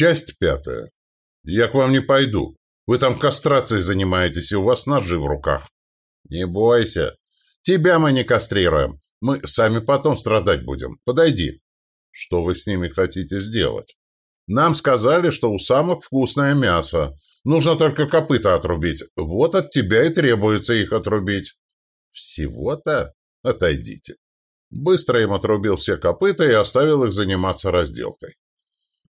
Часть пятая. Я к вам не пойду. Вы там кастрацией занимаетесь, и у вас ножи в руках. Не бойся. Тебя мы не кастрируем. Мы сами потом страдать будем. Подойди. Что вы с ними хотите сделать? Нам сказали, что у самок вкусное мясо. Нужно только копыта отрубить. Вот от тебя и требуется их отрубить. Всего-то? Отойдите. Быстро им отрубил все копыта и оставил их заниматься разделкой.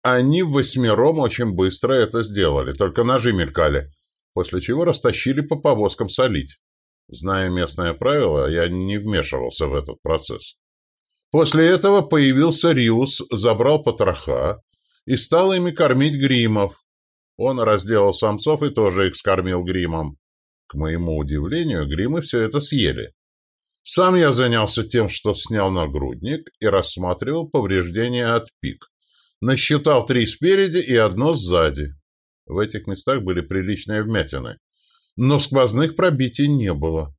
Они восьмером очень быстро это сделали, только ножи мелькали, после чего растащили по повозкам солить. Зная местное правило, я не вмешивался в этот процесс. После этого появился Риус, забрал потроха и стал ими кормить гримов. Он разделал самцов и тоже их скормил гримом. К моему удивлению, гримы все это съели. Сам я занялся тем, что снял нагрудник и рассматривал повреждения от пик. Насчитал три спереди и одно сзади. В этих местах были приличные вмятины. Но сквозных пробитий не было.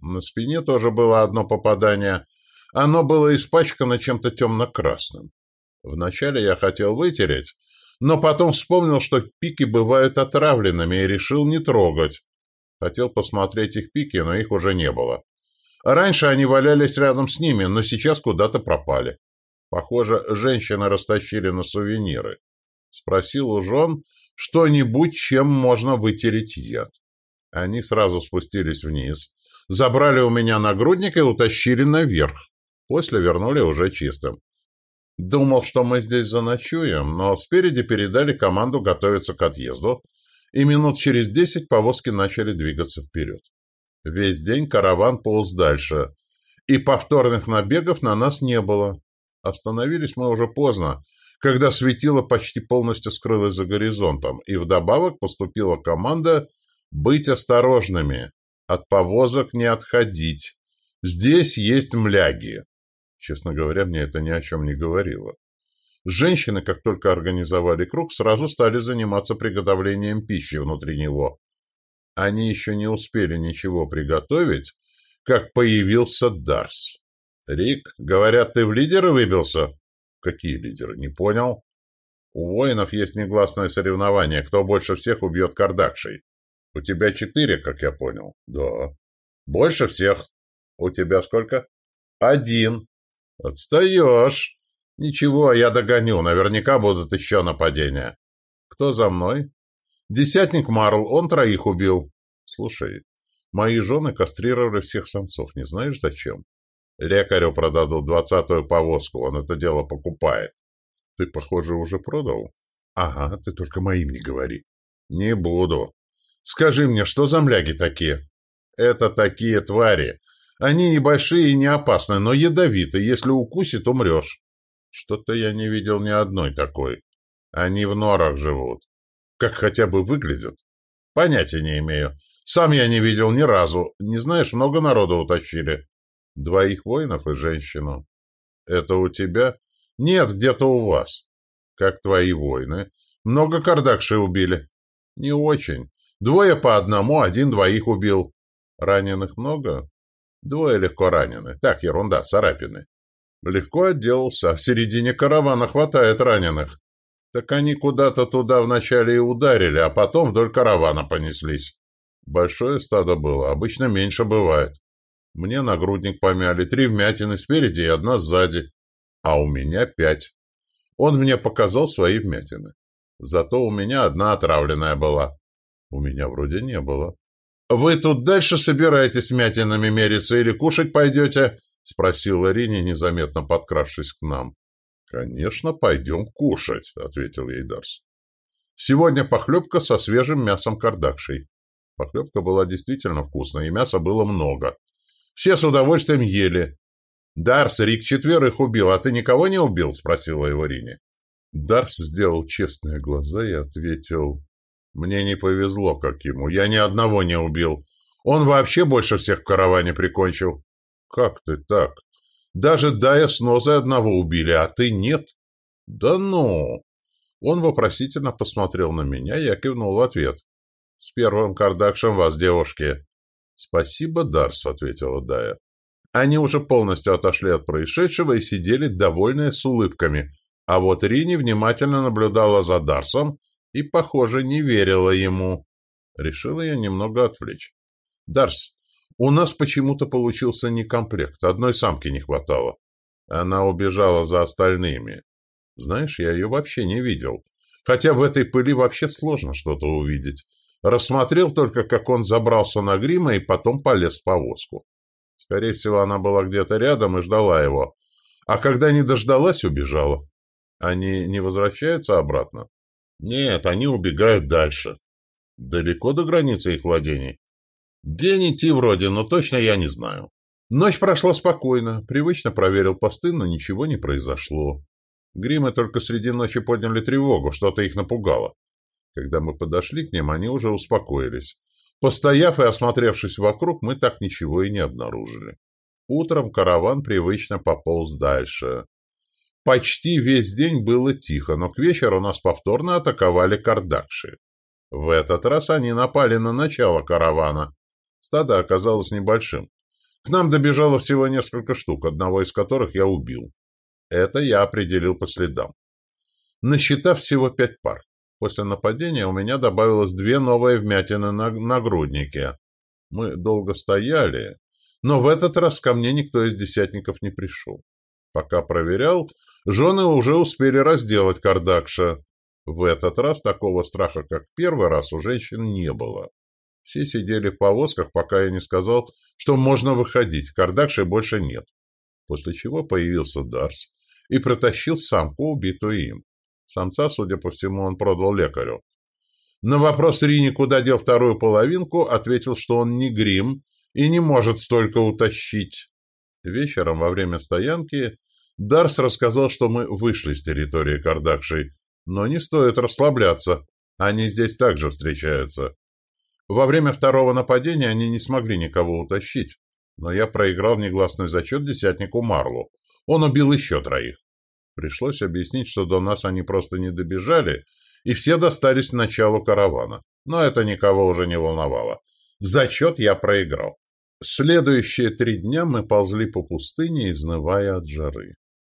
На спине тоже было одно попадание. Оно было испачкано чем-то темно-красным. Вначале я хотел вытереть, но потом вспомнил, что пики бывают отравленными, и решил не трогать. Хотел посмотреть их пики, но их уже не было. Раньше они валялись рядом с ними, но сейчас куда-то пропали. Похоже, женщины растащили на сувениры. Спросил у жен что-нибудь, чем можно вытереть яд. Они сразу спустились вниз, забрали у меня нагрудник и утащили наверх. После вернули уже чистым. Думал, что мы здесь заночуем, но спереди передали команду готовиться к отъезду, и минут через десять повозки начали двигаться вперед. Весь день караван полз дальше, и повторных набегов на нас не было. Остановились мы уже поздно, когда светило почти полностью скрылось за горизонтом, и вдобавок поступила команда быть осторожными, от повозок не отходить. Здесь есть мляги. Честно говоря, мне это ни о чем не говорило. Женщины, как только организовали круг, сразу стали заниматься приготовлением пищи внутри него. Они еще не успели ничего приготовить, как появился Дарс. «Рик, говорят, ты в лидеры выбился?» «Какие лидеры? Не понял?» «У воинов есть негласное соревнование, кто больше всех убьет кардакшей. У тебя четыре, как я понял?» «Да». «Больше всех. У тебя сколько?» «Один». «Отстаешь». «Ничего, я догоню. Наверняка будут еще нападения». «Кто за мной?» «Десятник Марл. Он троих убил». «Слушай, мои жены кастрировали всех самцов. Не знаешь, зачем?» Лекарю продадут двадцатую повозку, он это дело покупает. Ты, похоже, уже продал? Ага, ты только моим не говори. Не буду. Скажи мне, что за мляги такие? Это такие твари. Они небольшие и не опасны, но ядовиты. Если укусит, умрешь. Что-то я не видел ни одной такой. Они в норах живут. Как хотя бы выглядят? Понятия не имею. Сам я не видел ни разу. Не знаешь, много народу утащили. Двоих воинов и женщину. Это у тебя? Нет, где-то у вас. Как твои воины? Много кардакши убили? Не очень. Двое по одному, один двоих убил. Раненых много? Двое легко ранены. Так, ерунда, царапины. Легко отделался. В середине каравана хватает раненых. Так они куда-то туда вначале и ударили, а потом вдоль каравана понеслись. Большое стадо было, обычно меньше бывает. Мне нагрудник помяли, три вмятины спереди и одна сзади, а у меня пять. Он мне показал свои вмятины. Зато у меня одна отравленная была. У меня вроде не было. «Вы тут дальше собираетесь вмятинами мериться или кушать пойдете?» — спросила Рине, незаметно подкравшись к нам. «Конечно, пойдем кушать», — ответил ей Дарс. «Сегодня похлебка со свежим мясом кардакшей». Похлебка была действительно вкусной, и мяса было много. Все с удовольствием ели. «Дарс, Рик четверых убил, а ты никого не убил?» — спросила его Рине. Дарс сделал честные глаза и ответил, «Мне не повезло, как ему. Я ни одного не убил. Он вообще больше всех в караване прикончил». «Как ты так? Даже Дая с Нозой одного убили, а ты нет?» «Да ну!» Он вопросительно посмотрел на меня, я кивнул в ответ. «С первым кардакшем вас, девушки!» «Спасибо, Дарс», — ответила Дая. Они уже полностью отошли от происшедшего и сидели, довольные, с улыбками. А вот Рини внимательно наблюдала за Дарсом и, похоже, не верила ему. Решила я немного отвлечь. «Дарс, у нас почему-то получился некомплект, одной самки не хватало. Она убежала за остальными. Знаешь, я ее вообще не видел. Хотя в этой пыли вообще сложно что-то увидеть. Рассмотрел только, как он забрался на грима и потом полез в повозку. Скорее всего, она была где-то рядом и ждала его. А когда не дождалась, убежала. Они не возвращаются обратно? Нет, они убегают дальше. Далеко до границы их владений? День идти вроде, но точно я не знаю. Ночь прошла спокойно. Привычно проверил посты, но ничего не произошло. Гримы только среди ночи подняли тревогу, что-то их напугало. Когда мы подошли к ним, они уже успокоились. Постояв и осмотревшись вокруг, мы так ничего и не обнаружили. Утром караван привычно пополз дальше. Почти весь день было тихо, но к вечеру нас повторно атаковали кардакши. В этот раз они напали на начало каравана. Стадо оказалось небольшим. К нам добежало всего несколько штук, одного из которых я убил. Это я определил по следам. Насчитав всего пять пар. После нападения у меня добавилось две новые вмятины на нагруднике. Мы долго стояли, но в этот раз ко мне никто из десятников не пришел. Пока проверял, жены уже успели разделать Кардакша. В этот раз такого страха, как первый раз, у женщин не было. Все сидели в повозках, пока я не сказал, что можно выходить, Кардакши больше нет. После чего появился Дарс и протащил самку, убитую им. Самца, судя по всему, он продал лекарю. На вопрос Рини, куда дел вторую половинку, ответил, что он не грим и не может столько утащить. Вечером, во время стоянки, Дарс рассказал, что мы вышли с территории Кардакши, но не стоит расслабляться, они здесь также встречаются. Во время второго нападения они не смогли никого утащить, но я проиграл негласный зачет десятнику Марлу. Он убил еще троих. Пришлось объяснить, что до нас они просто не добежали, и все достались началу каравана. Но это никого уже не волновало. Зачет я проиграл. Следующие три дня мы ползли по пустыне, изнывая от жары.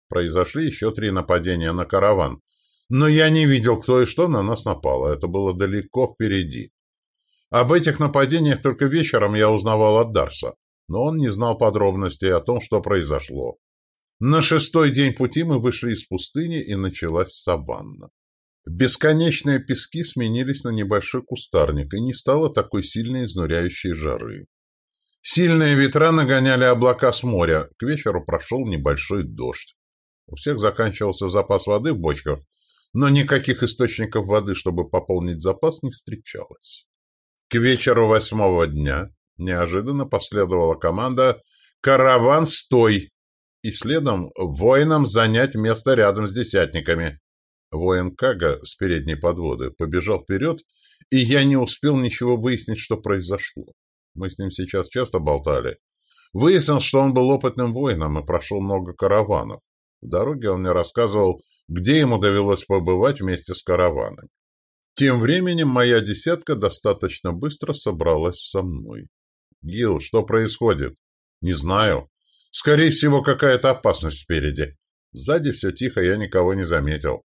Произошли еще три нападения на караван. Но я не видел, кто и что на нас напало. Это было далеко впереди. Об этих нападениях только вечером я узнавал от Дарса, но он не знал подробностей о том, что произошло. На шестой день пути мы вышли из пустыни, и началась саванна. Бесконечные пески сменились на небольшой кустарник, и не стало такой сильной изнуряющей жары. Сильные ветра нагоняли облака с моря, к вечеру прошел небольшой дождь. У всех заканчивался запас воды в бочках, но никаких источников воды, чтобы пополнить запас, не встречалось. К вечеру восьмого дня неожиданно последовала команда «Караван, стой!» И следом воинам занять место рядом с десятниками. Воин Кага с передней подводы побежал вперед, и я не успел ничего выяснить, что произошло. Мы с ним сейчас часто болтали. Выяснил, что он был опытным воином и прошел много караванов. В дороге он мне рассказывал, где ему довелось побывать вместе с караванами. Тем временем моя десятка достаточно быстро собралась со мной. «Гил, что происходит?» «Не знаю. Скорее всего, какая-то опасность спереди. Сзади все тихо, я никого не заметил.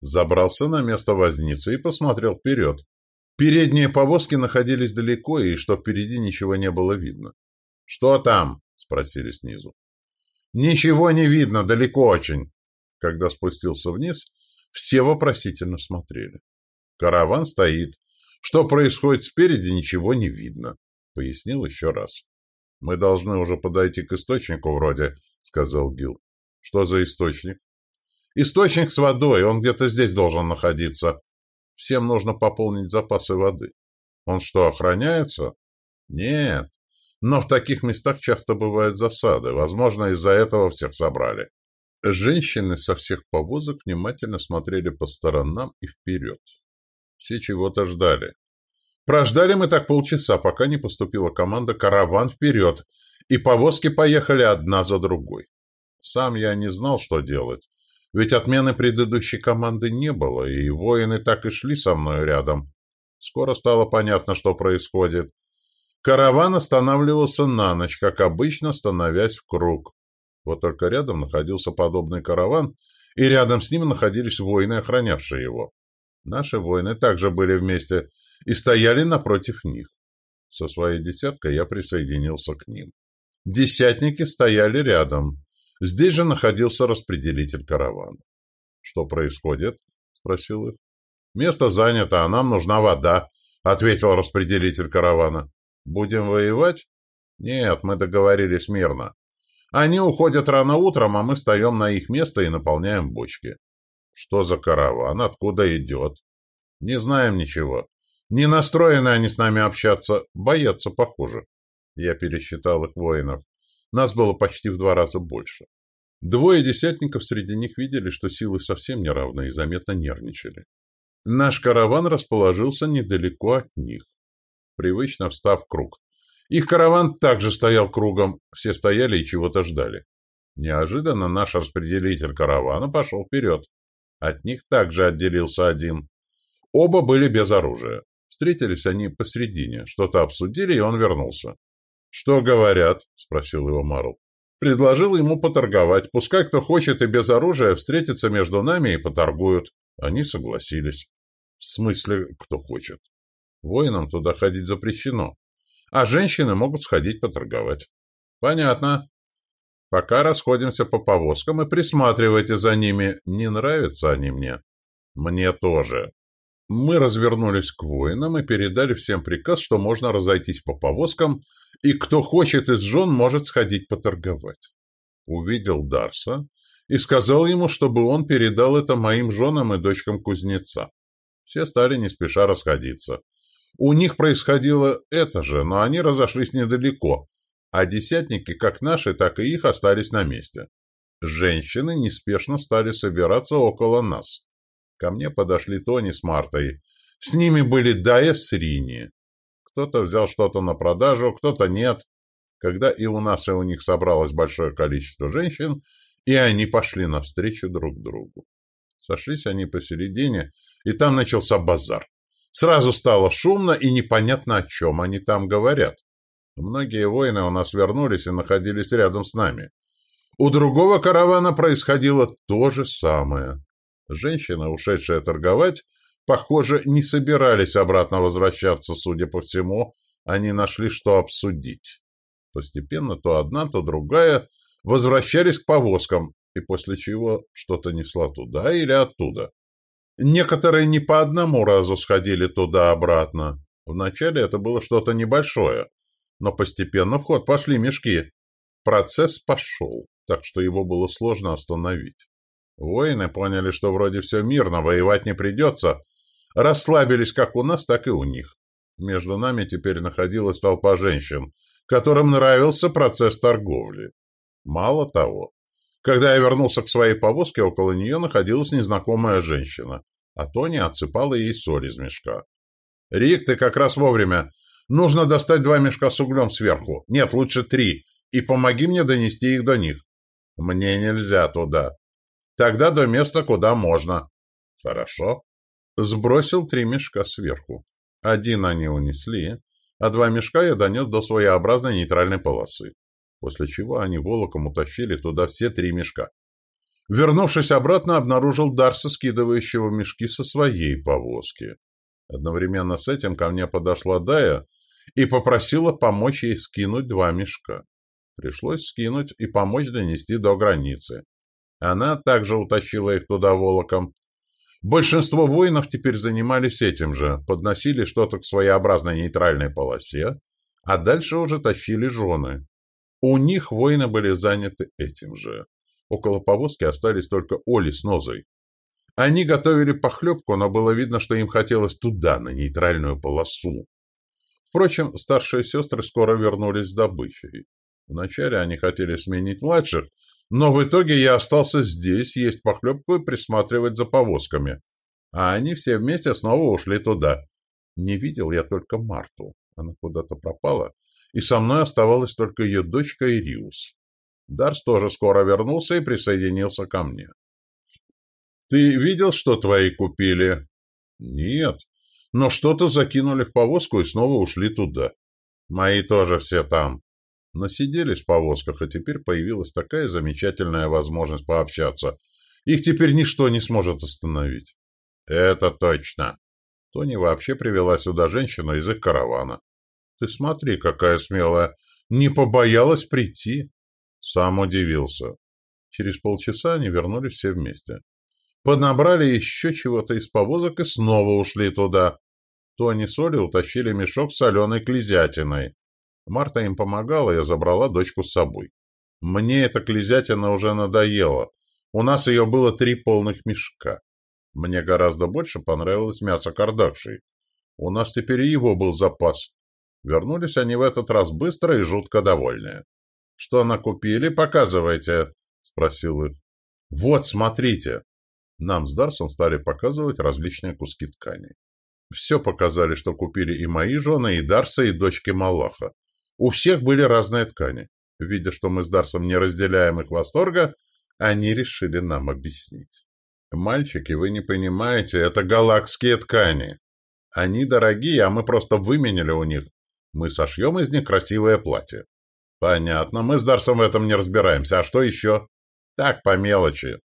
Забрался на место возницы и посмотрел вперед. Передние повозки находились далеко, и что впереди ничего не было видно. «Что там?» — спросили снизу. «Ничего не видно, далеко очень». Когда спустился вниз, все вопросительно смотрели. «Караван стоит. Что происходит спереди, ничего не видно», — пояснил еще раз. «Мы должны уже подойти к источнику вроде», — сказал Гил. «Что за источник?» «Источник с водой, он где-то здесь должен находиться. Всем нужно пополнить запасы воды. Он что, охраняется?» «Нет, но в таких местах часто бывают засады. Возможно, из-за этого всех собрали». Женщины со всех повозок внимательно смотрели по сторонам и вперед. Все чего-то ждали. Прождали мы так полчаса, пока не поступила команда «Караван вперед», и повозки поехали одна за другой. Сам я не знал, что делать, ведь отмены предыдущей команды не было, и воины так и шли со мной рядом. Скоро стало понятно, что происходит. Караван останавливался на ночь, как обычно, становясь в круг. Вот только рядом находился подобный караван, и рядом с ним находились воины, охранявшие его. Наши воины также были вместе и стояли напротив них. Со своей десяткой я присоединился к ним. Десятники стояли рядом. Здесь же находился распределитель каравана. — Что происходит? — спросил их. — Место занято, а нам нужна вода, — ответил распределитель каравана. — Будем воевать? — Нет, мы договорились мирно. Они уходят рано утром, а мы встаем на их место и наполняем бочки. Что за караван? Откуда идет? Не знаем ничего. Не настроены они с нами общаться. Боятся, похоже. Я пересчитал их воинов. Нас было почти в два раза больше. Двое десятников среди них видели, что силы совсем не равны и заметно нервничали. Наш караван расположился недалеко от них, привычно встав круг. Их караван также стоял кругом, все стояли и чего-то ждали. Неожиданно наш распределитель каравана пошел вперед. От них также отделился один. Оба были без оружия. Встретились они посредине, что-то обсудили, и он вернулся. — Что говорят? — спросил его Марл. Предложил ему поторговать. Пускай кто хочет и без оружия встретится между нами и поторгуют. Они согласились. В смысле, кто хочет. Воинам туда ходить запрещено а женщины могут сходить поторговать. Понятно. Пока расходимся по повозкам и присматривайте за ними. Не нравятся они мне? Мне тоже. Мы развернулись к воинам и передали всем приказ, что можно разойтись по повозкам, и кто хочет из жен, может сходить поторговать. Увидел Дарса и сказал ему, чтобы он передал это моим женам и дочкам кузнеца. Все стали не спеша расходиться. У них происходило это же, но они разошлись недалеко, а десятники, как наши, так и их, остались на месте. Женщины неспешно стали собираться около нас. Ко мне подошли Тони с Мартой. С ними были Дая с Рини. Кто-то взял что-то на продажу, кто-то нет. Когда и у нас, и у них собралось большое количество женщин, и они пошли навстречу друг другу. Сошлись они посередине, и там начался базар. Сразу стало шумно и непонятно, о чем они там говорят. Многие воины у нас вернулись и находились рядом с нами. У другого каравана происходило то же самое. Женщины, ушедшие торговать, похоже, не собирались обратно возвращаться, судя по всему, они нашли, что обсудить. Постепенно то одна, то другая возвращались к повозкам, и после чего что-то несло туда или оттуда. Некоторые не по одному разу сходили туда-обратно. Вначале это было что-то небольшое, но постепенно в ход пошли мешки. Процесс пошел, так что его было сложно остановить. Воины поняли, что вроде все мирно, воевать не придется, расслабились как у нас, так и у них. Между нами теперь находилась толпа женщин, которым нравился процесс торговли. Мало того, когда я вернулся к своей повозке, около нее находилась незнакомая женщина, а Тони отсыпала ей соль из мешка. «Рик, ты как раз вовремя. Нужно достать два мешка с углем сверху. Нет, лучше три. И помоги мне донести их до них». «Мне нельзя туда». «Тогда до места, куда можно». «Хорошо». Сбросил три мешка сверху. Один они унесли, а два мешка я донес до своеобразной нейтральной полосы после чего они волоком утащили туда все три мешка. Вернувшись обратно, обнаружил Дарса, скидывающего мешки со своей повозки. Одновременно с этим ко мне подошла Дая и попросила помочь ей скинуть два мешка. Пришлось скинуть и помочь донести до границы. Она также утащила их туда волоком. Большинство воинов теперь занимались этим же, подносили что-то к своеобразной нейтральной полосе, а дальше уже тащили жены. У них воины были заняты этим же. Около повозки остались только Оли с Нозой. Они готовили похлебку, но было видно, что им хотелось туда, на нейтральную полосу. Впрочем, старшие сестры скоро вернулись с добычей. Вначале они хотели сменить младших, но в итоге я остался здесь, есть похлебку и присматривать за повозками. А они все вместе снова ушли туда. Не видел я только Марту. Она куда-то пропала, и со мной оставалась только ее дочка Ириус. Дарс тоже скоро вернулся и присоединился ко мне. «Ты видел, что твои купили?» «Нет, но что-то закинули в повозку и снова ушли туда. Мои тоже все там. Насиделись в повозках, а теперь появилась такая замечательная возможность пообщаться. Их теперь ничто не сможет остановить. Это точно. Тони вообще привела сюда женщину из их каравана. Ты смотри, какая смелая. Не побоялась прийти. Сам удивился. Через полчаса они вернулись все вместе. Поднабрали еще чего-то из повозок и снова ушли туда. Тони с Олей утащили мешок с соленой клизятиной. Марта им помогала, я забрала дочку с собой. Мне эта клизятина уже надоела. У нас ее было три полных мешка. Мне гораздо больше понравилось мясо кардакши. У нас теперь и его был запас. Вернулись они в этот раз быстро и жутко довольные. — Что накупили, показывайте, — спросил их. — Вот, смотрите. Нам с Дарсом стали показывать различные куски ткани. Все показали, что купили и мои жены, и Дарса, и дочки Малаха. У всех были разные ткани. Видя, что мы с Дарсом не разделяем их восторга, они решили нам объяснить. «Мальчики, вы не понимаете, это галакские ткани. Они дорогие, а мы просто выменяли у них. Мы сошьем из них красивое платье». «Понятно, мы с Дарсом в этом не разбираемся. А что еще?» «Так, по мелочи».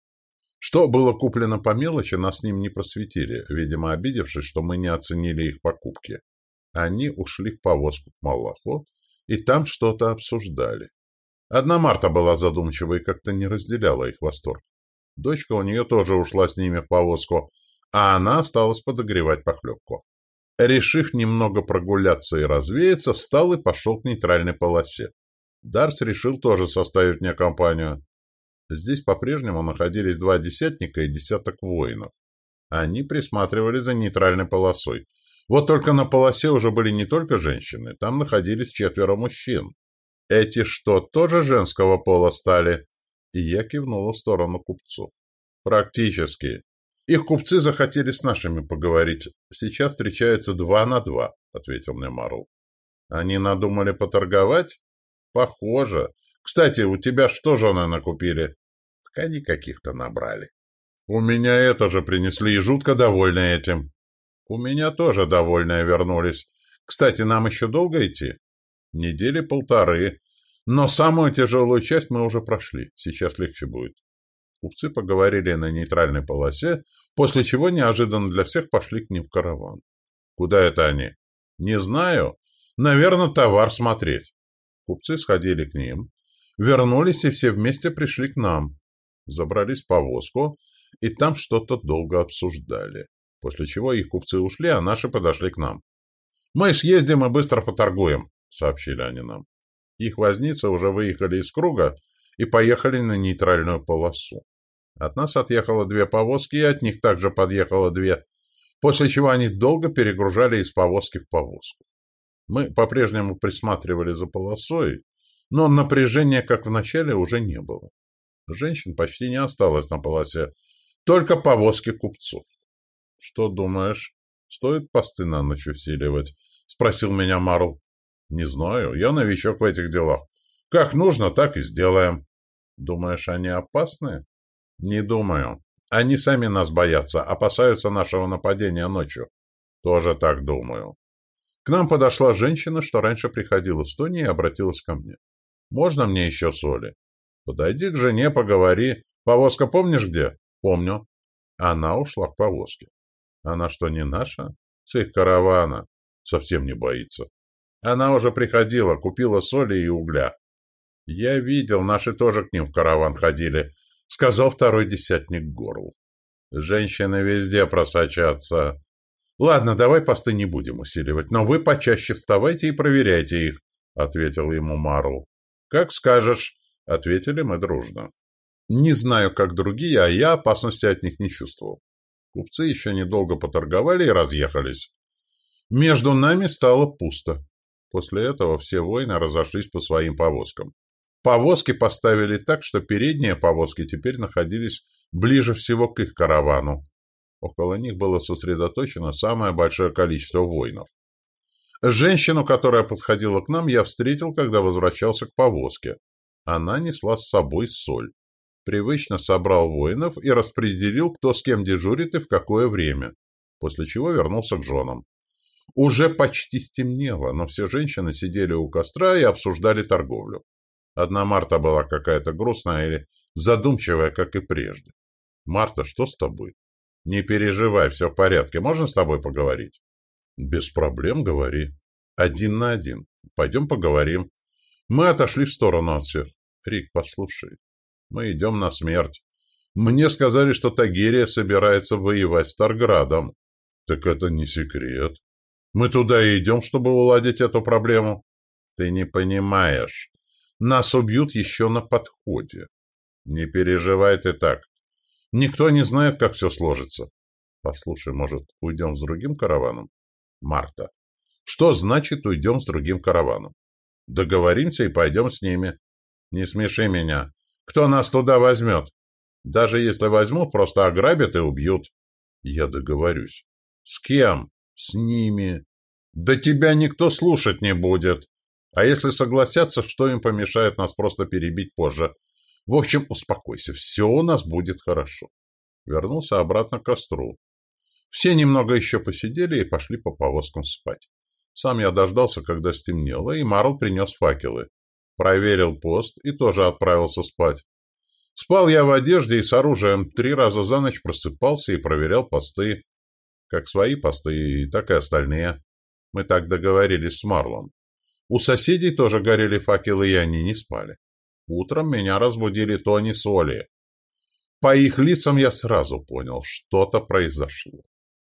Что было куплено по мелочи, нас с ним не просветили, видимо, обидевшись, что мы не оценили их покупки. Они ушли в повозку к Малаху и там что-то обсуждали. Одна Марта была задумчива и как-то не разделяла их восторг. Дочка у нее тоже ушла с ними в повозку, а она осталась подогревать похлебку. Решив немного прогуляться и развеяться, встал и пошел к нейтральной полосе. Дарс решил тоже составить мне компанию. Здесь по-прежнему находились два десятника и десяток воинов. Они присматривали за нейтральной полосой. Вот только на полосе уже были не только женщины, там находились четверо мужчин. Эти что, тоже женского пола стали? И я кивнула в сторону купцов. Практически. Их купцы захотели с нашими поговорить. Сейчас встречаются два на два, ответил мне Марл. Они надумали поторговать? Похоже. Кстати, у тебя что жены накупили? Ткани каких-то набрали. У меня это же принесли и жутко довольны этим. У меня тоже довольные вернулись. Кстати, нам еще долго идти? Недели полторы. Но самую тяжелую часть мы уже прошли. Сейчас легче будет. Купцы поговорили на нейтральной полосе, после чего неожиданно для всех пошли к ним в караван. Куда это они? Не знаю. Наверное, товар смотреть. Купцы сходили к ним, вернулись и все вместе пришли к нам. Забрались в повозку, и там что-то долго обсуждали. После чего их купцы ушли, а наши подошли к нам. «Мы съездим и быстро поторгуем», — сообщили они нам. Их возницы уже выехали из круга и поехали на нейтральную полосу. От нас отъехало две повозки, и от них также подъехало две, после чего они долго перегружали из повозки в повозку. Мы по-прежнему присматривали за полосой, но напряжения, как в начале, уже не было. Женщин почти не осталось на полосе, только повозки купцов. — Что думаешь, стоит посты на ночь усиливать? — спросил меня Марл. Не знаю, я новичок в этих делах. Как нужно, так и сделаем. Думаешь, они опасны? Не думаю. Они сами нас боятся, опасаются нашего нападения ночью. Тоже так думаю. К нам подошла женщина, что раньше приходила с Тони и обратилась ко мне. Можно мне еще соли? Подойди к жене, поговори. Повозка помнишь где? Помню. Она ушла к повозке. Она что, не наша? С их каравана. Совсем не боится. Она уже приходила, купила соли и угля. Я видел, наши тоже к ним в караван ходили, сказал второй десятник Горл. Женщины везде просочатся. Ладно, давай посты не будем усиливать, но вы почаще вставайте и проверяйте их, ответил ему Марл. Как скажешь, ответили мы дружно. Не знаю, как другие, а я опасности от них не чувствовал. Купцы еще недолго поторговали и разъехались. Между нами стало пусто. После этого все воины разошлись по своим повозкам. Повозки поставили так, что передние повозки теперь находились ближе всего к их каравану. Около них было сосредоточено самое большое количество воинов. Женщину, которая подходила к нам, я встретил, когда возвращался к повозке. Она несла с собой соль. Привычно собрал воинов и распределил, кто с кем дежурит и в какое время, после чего вернулся к женам. Уже почти стемнело, но все женщины сидели у костра и обсуждали торговлю. Одна Марта была какая-то грустная или задумчивая, как и прежде. Марта, что с тобой? Не переживай, все в порядке. Можно с тобой поговорить? Без проблем, говори. Один на один. Пойдем поговорим. Мы отошли в сторону от всех. Рик, послушай. Мы идем на смерть. Мне сказали, что Тагирия собирается воевать с Тарградом. Так это не секрет. Мы туда и идем, чтобы уладить эту проблему. Ты не понимаешь. Нас убьют еще на подходе. Не переживай ты так. Никто не знает, как все сложится. Послушай, может, уйдем с другим караваном? Марта. Что значит уйдем с другим караваном? Договоримся и пойдем с ними. Не смеши меня. Кто нас туда возьмет? Даже если возьмут, просто ограбят и убьют. Я договорюсь. С кем? С ними. Да тебя никто слушать не будет. А если согласятся, что им помешает нас просто перебить позже? В общем, успокойся, все у нас будет хорошо. Вернулся обратно к костру. Все немного еще посидели и пошли по повозкам спать. Сам я дождался, когда стемнело, и Марл принес факелы. Проверил пост и тоже отправился спать. Спал я в одежде и с оружием, три раза за ночь просыпался и проверял посты. Как свои посты, так и остальные. Мы так договорились с Марлом. У соседей тоже горели факелы, и они не спали. Утром меня разбудили Тони с Оли. По их лицам я сразу понял, что-то произошло.